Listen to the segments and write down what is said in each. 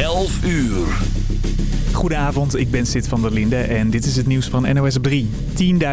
11 uur. Goedenavond, ik ben Sid van der Linde en dit is het nieuws van NOS op 3.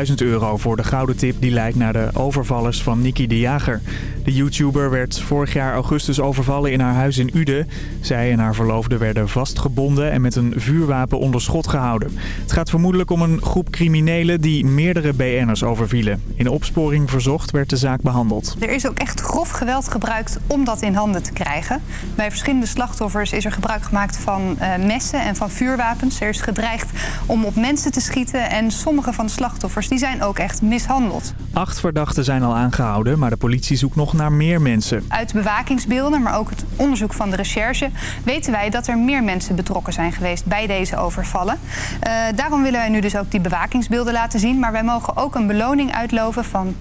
10.000 euro voor de gouden tip die lijkt naar de overvallers van Nicky de Jager. De YouTuber werd vorig jaar augustus overvallen in haar huis in Uden. Zij en haar verloofde werden vastgebonden en met een vuurwapen onder schot gehouden. Het gaat vermoedelijk om een groep criminelen die meerdere BN'ers overvielen. In opsporing verzocht werd de zaak behandeld. Er is ook echt grof geweld gebruikt om dat in handen te krijgen. Bij verschillende slachtoffers is er gebruik gemaakt van uh, messen en van vuurwapens. Er is gedreigd om op mensen te schieten en sommige van de slachtoffers die zijn ook echt mishandeld. Acht verdachten zijn al aangehouden, maar de politie zoekt nog naar meer mensen. Uit bewakingsbeelden, maar ook het onderzoek van de recherche... weten wij dat er meer mensen betrokken zijn geweest bij deze overvallen. Uh, daarom willen wij nu dus ook die bewakingsbeelden laten zien... maar wij mogen ook een beloning uitloven van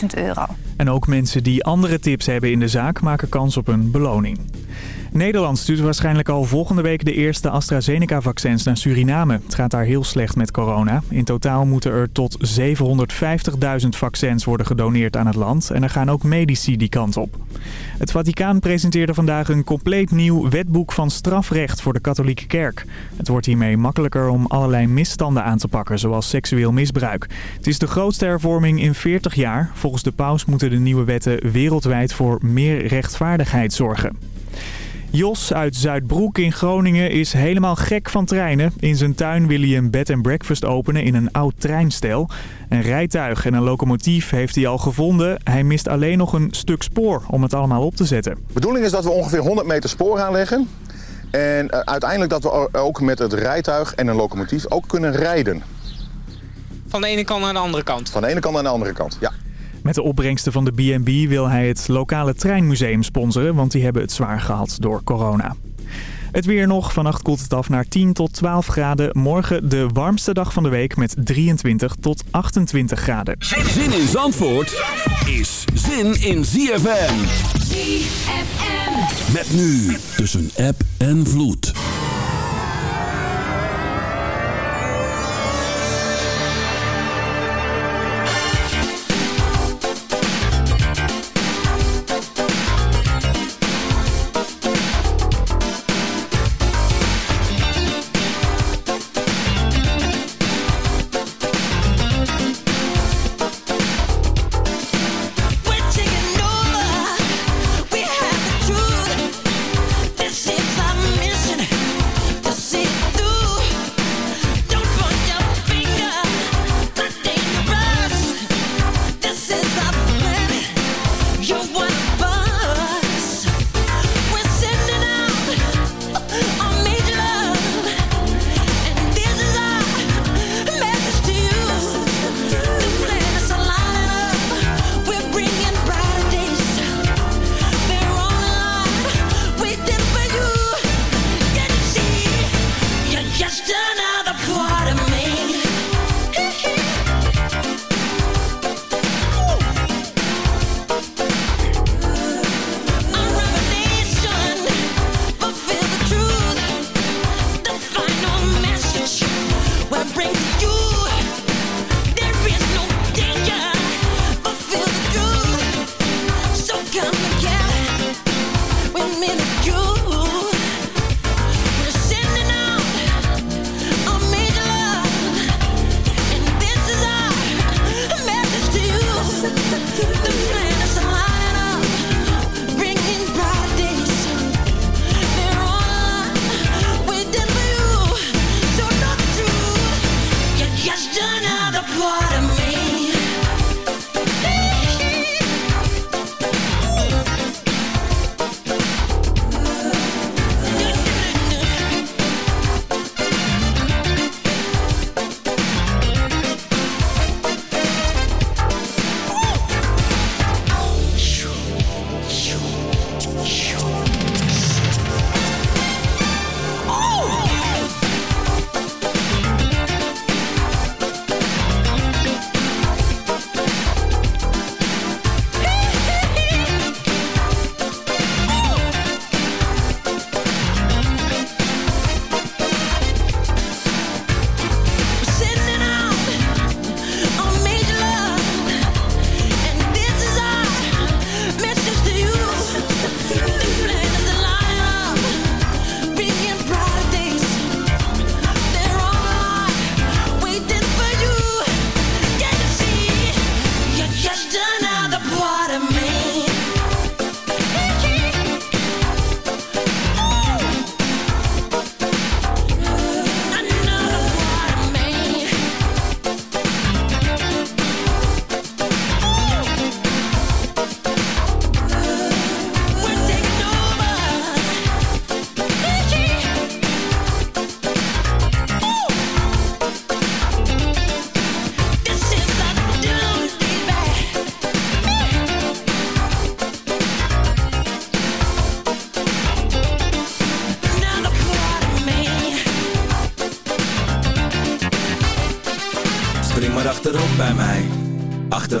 10.000 euro. En ook mensen die andere tips hebben in de zaak maken kans op een beloning. Nederland stuurt waarschijnlijk al volgende week de eerste AstraZeneca-vaccins naar Suriname. Het gaat daar heel slecht met corona. In totaal moeten er tot 750.000 vaccins worden gedoneerd aan het land. En er gaan ook medici die kant op. Het Vaticaan presenteerde vandaag een compleet nieuw wetboek van strafrecht voor de katholieke kerk. Het wordt hiermee makkelijker om allerlei misstanden aan te pakken, zoals seksueel misbruik. Het is de grootste hervorming in 40 jaar. Volgens de paus moeten de nieuwe wetten wereldwijd voor meer rechtvaardigheid zorgen. Jos uit Zuidbroek in Groningen is helemaal gek van treinen. In zijn tuin wil hij een bed and breakfast openen in een oud treinstel. Een rijtuig en een locomotief heeft hij al gevonden. Hij mist alleen nog een stuk spoor om het allemaal op te zetten. De bedoeling is dat we ongeveer 100 meter spoor aanleggen. En uiteindelijk dat we ook met het rijtuig en een locomotief ook kunnen rijden. Van de ene kant naar de andere kant? Van de ene kant naar de andere kant, ja. Met de opbrengsten van de B&B wil hij het lokale treinmuseum sponsoren, want die hebben het zwaar gehad door corona. Het weer nog. Vannacht koelt het af naar 10 tot 12 graden. Morgen de warmste dag van de week met 23 tot 28 graden. Zin in Zandvoort is zin in ZFM. ZFM. Met nu tussen app en vloed.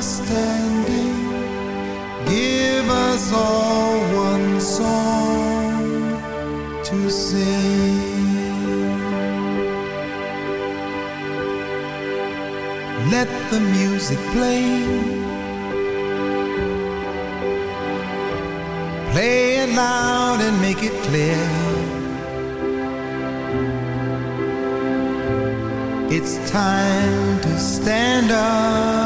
Standing, Give us all one song to sing. Let the music play. Play it loud and make it clear. It's time to stand up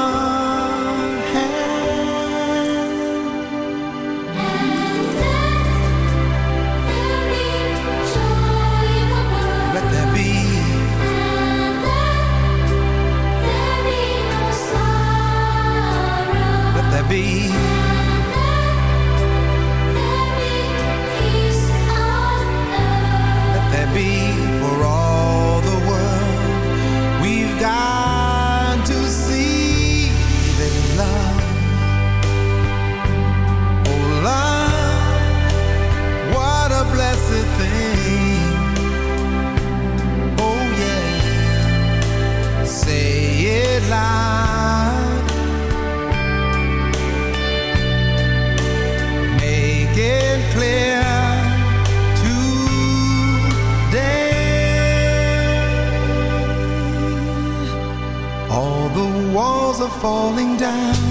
falling down.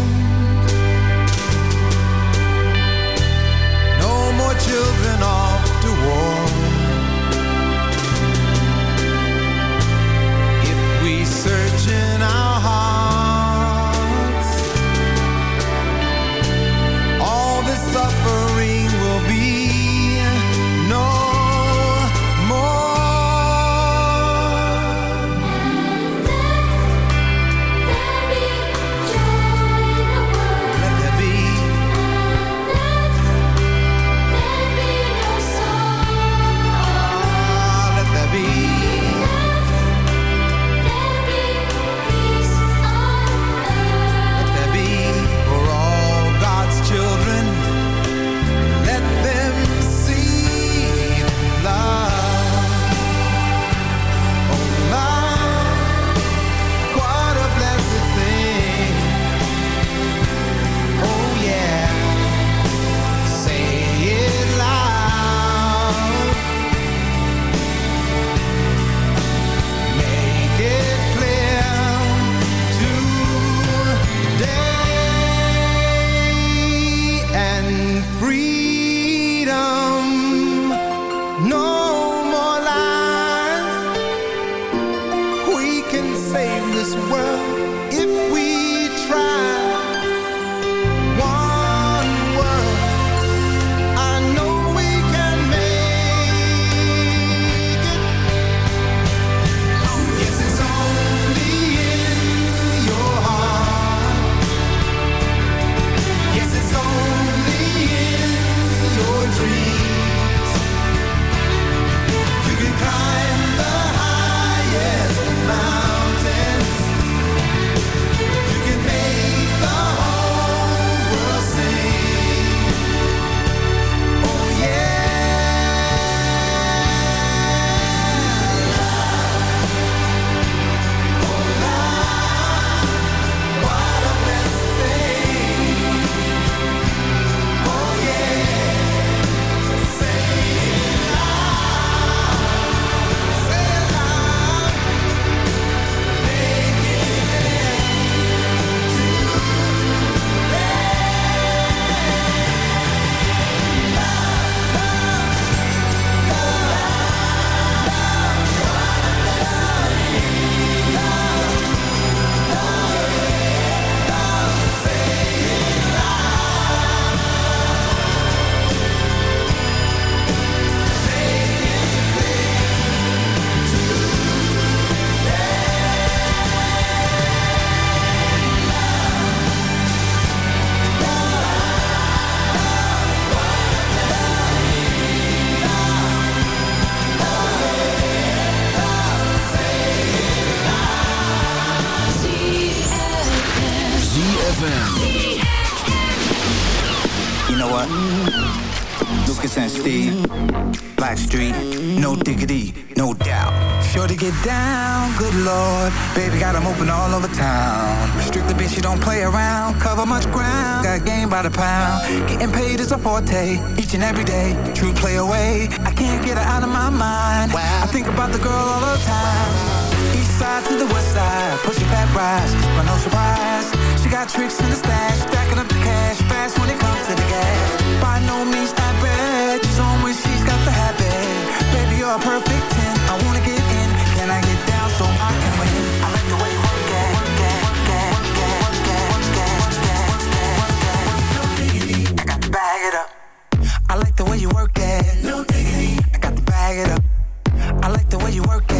The pound. Getting paid is a forte, each and every day. True play away, I can't get her out of my mind. I think about the girl all the time. East side to the west side, pushing back rise, but no surprise. She got tricks in the stash, stacking up the cash, fast when it comes to the gas. By no means average, she's on when she's got the habit. Baby, you're a perfect 10, I wanna get in, can I get down so I can win? Work it. No diggity. I got to bag it up. I like the way you work it.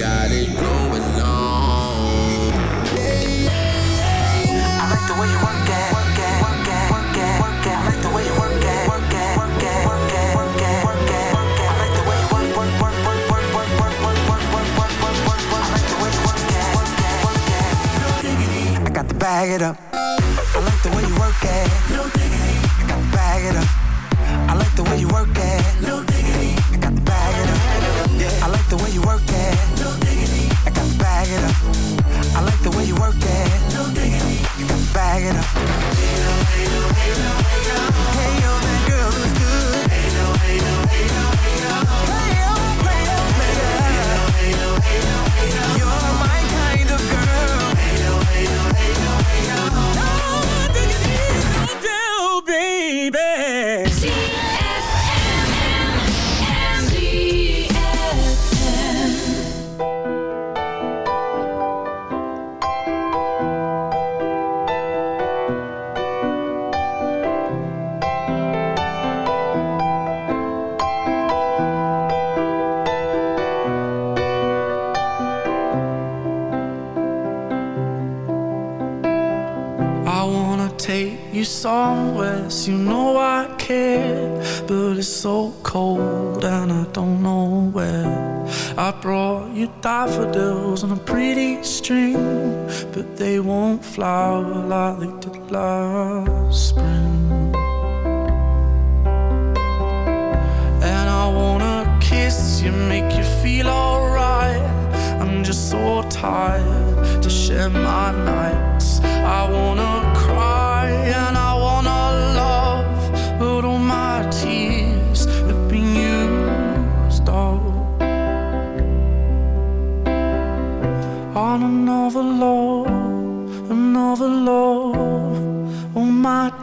Got it going on. It. I like the way you work it, work it. I like the way you work, it, work it, I got to bag it up. I like the way you work it. I got to bag it up. I like the way you work it. flower lightly to love.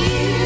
you.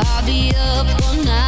I'll be up all night,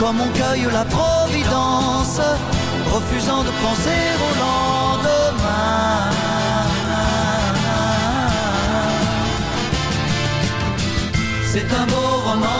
comme on cueille la providence, refusant de penser au lendemain. C'est un beau roman,